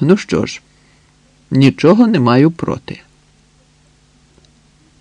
Ну що ж, нічого не маю проти.